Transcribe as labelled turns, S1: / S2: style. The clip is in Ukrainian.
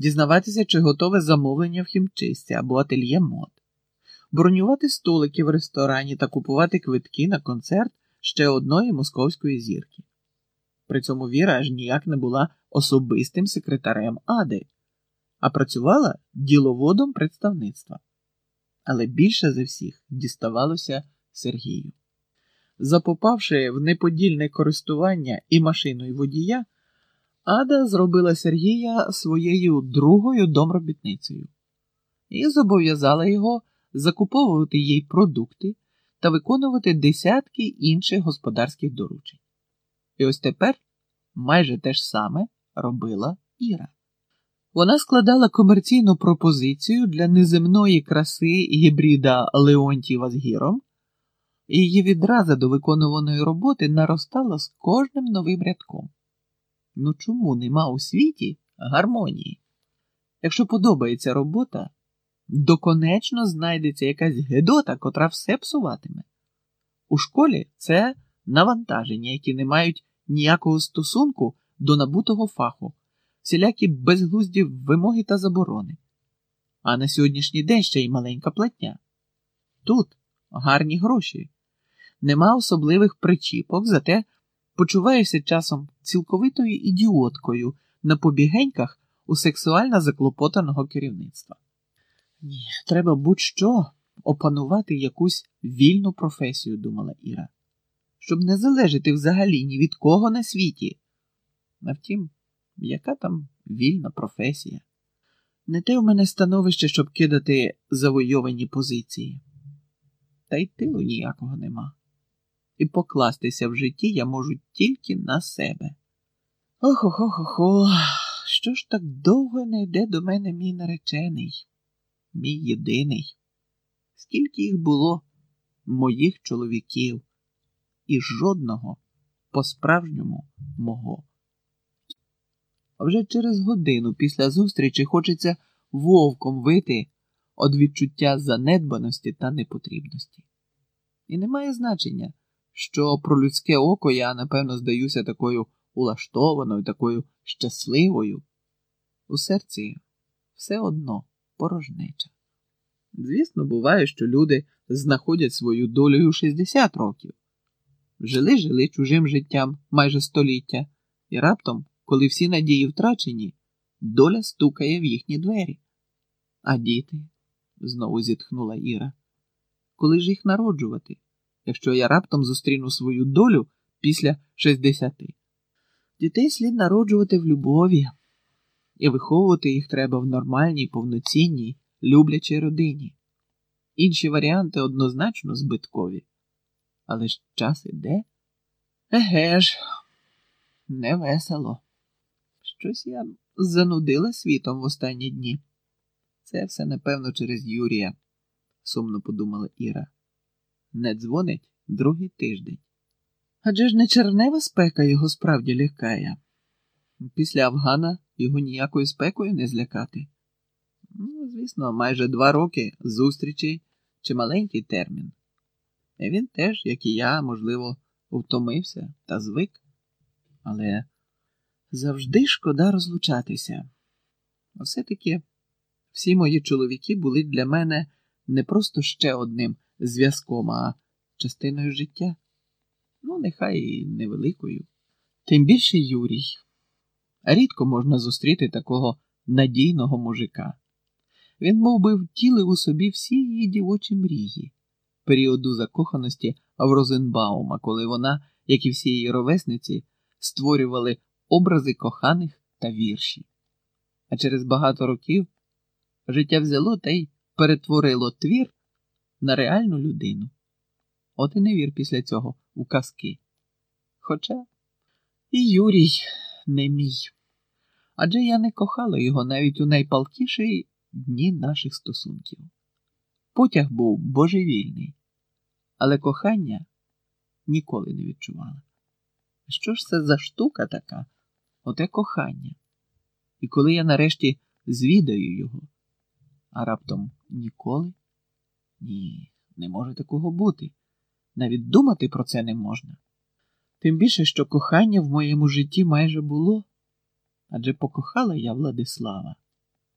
S1: дізнаватися, чи готове замовлення в хімчисті або ательє мод, бронювати столики в ресторані та купувати квитки на концерт ще одної московської зірки. При цьому Віра аж ніяк не була особистим секретарем Ади, а працювала діловодом представництва. Але більше за всіх діставалося Сергію. Запопавши в неподільне користування і машину, і водія, Ада зробила Сергія своєю другою домробітницею і зобов'язала його закуповувати їй продукти та виконувати десятки інших господарських доручень. І ось тепер майже те ж саме робила Іра. Вона складала комерційну пропозицію для неземної краси гібрида Леонтіва з гіром, і її відраза до виконуваної роботи наростала з кожним новим рядком. Ну чому нема у світі гармонії? Якщо подобається робота, доконечно знайдеться якась гедота, котра все псуватиме. У школі це навантаження, які не мають ніякого стосунку до набутого фаху, всілякі безглузді вимоги та заборони. А на сьогоднішній день ще й маленька платня. Тут гарні гроші, нема особливих причіпок, зате почуваєшся часом цілковитою ідіоткою на побігеньках у сексуально заклопотаного керівництва. Ні, треба будь-що опанувати якусь вільну професію, думала Іра, щоб не залежати взагалі ні від кого на світі. А втім, яка там вільна професія? Не те в мене становище, щоб кидати завойовані позиції. Та й тилу ніякого нема. І покластися в житті я можу тільки на себе. Ох ох ох ох що ж так довго не йде до мене мій наречений, мій єдиний. Скільки їх було, моїх чоловіків, і жодного по-справжньому мого. А вже через годину після зустрічі хочеться вовком вити від відчуття занедбаності та непотрібності. І немає значення, що про людське око я, напевно, здаюся такою улаштованою, такою щасливою. У серці все одно порожнеча. Звісно, буває, що люди знаходять свою долю у 60 років. Жили жили чужим життям майже століття, і раптом, коли всі надії втрачені, доля стукає в їхні двері. А діти, знову зітхнула Іра, коли ж їх народжувати, якщо я раптом зустріну свою долю після 60? Дітей слід народжувати в любові, і виховувати їх треба в нормальній, повноцінній, люблячій родині. Інші варіанти однозначно збиткові. Але ж час іде? Еге ж, не весело. Щось я занудила світом в останні дні. Це все, напевно, через Юрія, сумно подумала Іра. Не дзвонить другий тиждень. Адже ж не чернева спека його справді лякає. Після Афгана його ніякою спекою не злякати. Ну, звісно, майже два роки зустрічей чи маленький термін. І він теж, як і я, можливо, втомився та звик. Але завжди шкода розлучатися. Все-таки всі мої чоловіки були для мене не просто ще одним зв'язком, а частиною життя. Ну, нехай і невеликою. Тим більше Юрій. Рідко можна зустріти такого надійного мужика. Він мов би, втілив у собі всі її дівочі мрії, періоду закоханості в Розенбаума, коли вона, як і всі її ровесниці, створювали образи коханих та вірші. А через багато років життя взяло та й перетворило твір на реальну людину. От і не вір після цього у казки. Хоча і Юрій не мій. Адже я не кохала його навіть у найпалкіші дні наших стосунків. Потяг був божевільний, але кохання ніколи не відчувала. Що ж це за штука така, оте кохання? І коли я нарешті звідаю його, а раптом ніколи? Ні, не може такого бути. Навіть думати про це не можна. Тим більше, що кохання в моєму житті майже було, адже покохала я Владислава.